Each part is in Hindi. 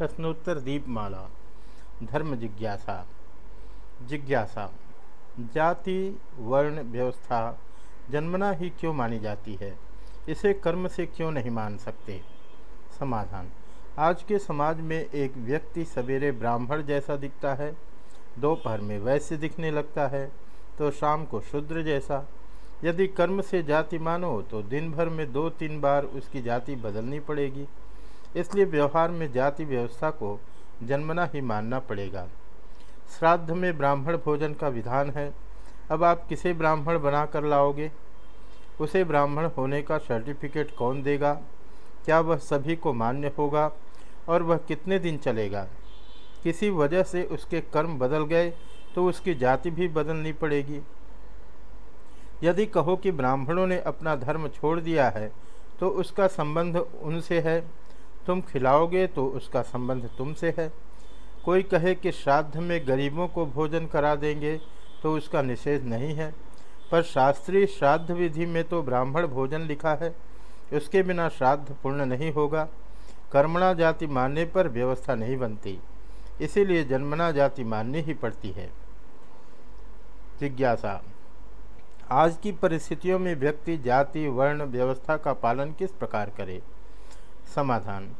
प्रश्नोत्तर दीपमाला, धर्म जिज्ञासा जिज्ञासा, जाति, वर्ण, व्यवस्था, जन्मना ही क्यों मानी जाती है? इसे कर्म से क्यों नहीं मान सकते? समाधान। आज के समाज में एक व्यक्ति सवेरे ब्राह्मण जैसा दिखता है, दोपहर में वैश्य दिखने लगता है तो शाम को शूद्र जैसा। यदि कर्म से जाति मानो तो दिन भर में दो तीन बार उसकी जाति बदलनी पड़ेगी। इसलिए व्यवहार में जाति व्यवस्था को जन्मना ही मानना पड़ेगा। श्राद्ध में ब्राह्मण भोजन का विधान है। अब आप किसे ब्राह्मण बना कर लाओगे? उसे ब्राह्मण होने का सर्टिफिकेट कौन देगा? क्या वह सभी को मान्य होगा? और वह कितने दिन चलेगा? किसी वजह से उसके कर्म बदल गए तो उसकी जाति भी बदलनी पड़ेगी। यदि कहो कि ब्राह्मणों ने अपना धर्म छोड़ दिया है तो उसका संबंध उनसे है। तुम खिलाओगे तो उसका संबंध तुमसे है। कोई कहे कि श्राद्ध में गरीबों को भोजन करा देंगे तो उसका निषेध नहीं है। पर शास्त्रीय श्राद्ध विधि में तो ब्राह्मण भोजन लिखा है। उसके बिना श्राद्ध पूर्ण नहीं होगा। कर्मणा जाति मानने पर व्यवस्था नहीं बनती। इसीलिए जन्मना जाति माननी ही पड़ती है। जिज्ञासा। आज की परिस्थितियों में व्यक्ति जाति, वर्ण, व्यवस्था का पालन किस प्रकार करे? समाधान।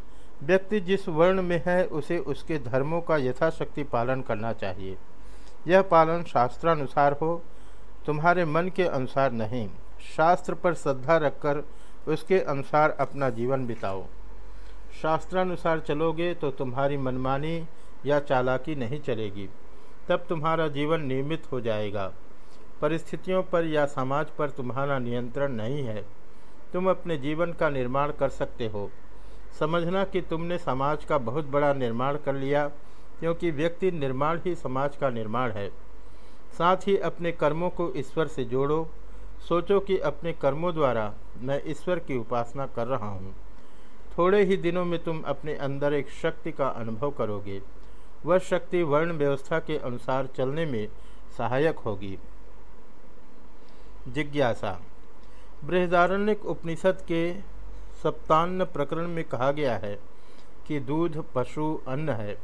व्यक्ति जिस वर्ण में है, उसे उसके धर्मों का यथाशक्ति पालन करना चाहिए। यह पालन शास्त्रानुसार हो, तुम्हारे मन के अनुसार नहीं। शास्त्र पर श्रद्धा रखकर उसके अनुसार अपना जीवन बिताओ। शास्त्रानुसार चलोगे तो तुम्हारी मनमानी या चालाकी नहीं चलेगी। तब तुम्हारा जीवन नियमित हो जाएगा। परिस्थितियों पर या समाज पर तुम्हारा नियंत्रण नहीं है। तुम अपने जीवन का निर्माण कर सकते हो। समझना कि तुमने समाज का बहुत बड़ा निर्माण कर लिया, क्योंकि व्यक्ति निर्माण ही समाज का निर्माण है। साथ ही अपने कर्मों को ईश्वर से जोड़ो। सोचो कि अपने कर्मों द्वारा मैं ईश्वर की उपासना कर रहा हूँ। थोड़े ही दिनों में तुम अपने अंदर एक शक्ति का अनुभव करोगे। वह शक्ति वर्ण व्यवस्था के अनुसार चलने में सहायक होगी। जिज्ञासा। बृहदारण्यक उपनिषद के सप्तान्न प्रकरण में कहा गया है कि दूध, पशु, अन्न है।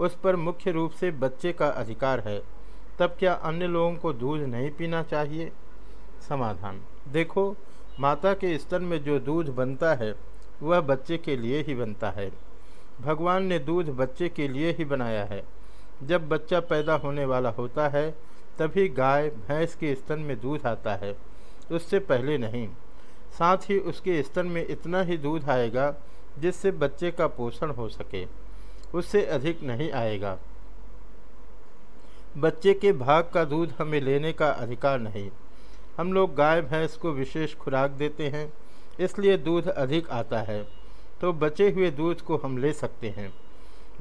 उस पर मुख्य रूप से बच्चे का अधिकार है। तब क्या अन्य लोगों को दूध नहीं पीना चाहिए? समाधान। देखो, माता के स्तन में जो दूध बनता है, वह बच्चे के लिए ही बनता है। भगवान ने दूध बच्चे के लिए ही बनाया है। जब बच्चा पैदा होने वाला होता है, तभी गाय, भैंस के स्तन में दूध आता है। उससे पहले नहीं। साथ ही उसके स्तन में इतना ही दूध आएगा जिससे बच्चे का पोषण हो सके। उससे अधिक नहीं आएगा। बच्चे के भाग का दूध हमें लेने का अधिकार नहीं। हम लोग गाय, भैंस को विशेष खुराक देते हैं, इसलिए दूध अधिक आता है। तो बचे हुए दूध को हम ले सकते हैं।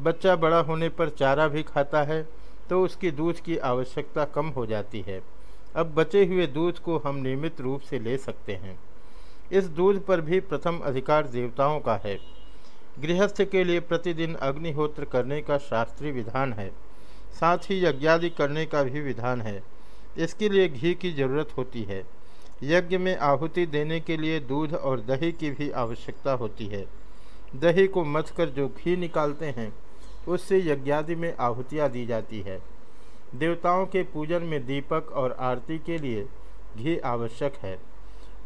बच्चा बड़ा होने पर चारा भी खाता है तो उसकी दूध की आवश्यकता कम हो जाती है। अब बचे हुए दूध को हम नियमित रूप से ले सकते हैं। इस दूध पर भी प्रथम अधिकार देवताओं का है। गृहस्थ के लिए प्रतिदिन अग्निहोत्र करने का शास्त्रीय विधान है। साथ ही यज्ञादि करने का भी विधान है। इसके लिए घी की ज़रूरत होती है। यज्ञ में आहुति देने के लिए दूध और दही की भी आवश्यकता होती है। दही को मथ कर जो घी निकालते हैं, उससे यज्ञादि में आहुतियाँ दी जाती है। देवताओं के पूजन में दीपक और आरती के लिए घी आवश्यक है।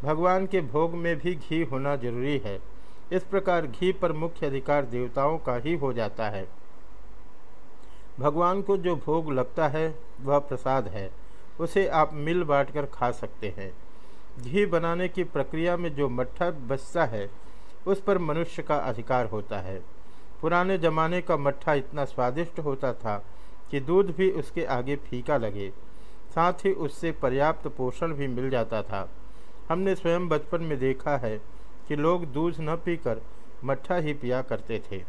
भगवान के भोग में भी घी होना ज़रूरी है। इस प्रकार घी पर मुख्य अधिकार देवताओं का ही हो जाता है। भगवान को जो भोग लगता है, वह प्रसाद है। उसे आप मिल बांट कर खा सकते हैं। घी बनाने की प्रक्रिया में जो मट्ठा बचता है, उस पर मनुष्य का अधिकार होता है। पुराने जमाने का मट्ठा इतना स्वादिष्ट होता था कि दूध भी उसके आगे फीका लगे। साथ ही उससे पर्याप्त पोषण भी मिल जाता था। हमने स्वयं बचपन में देखा है कि लोग दूध न पीकर मट्ठा ही पिया करते थे।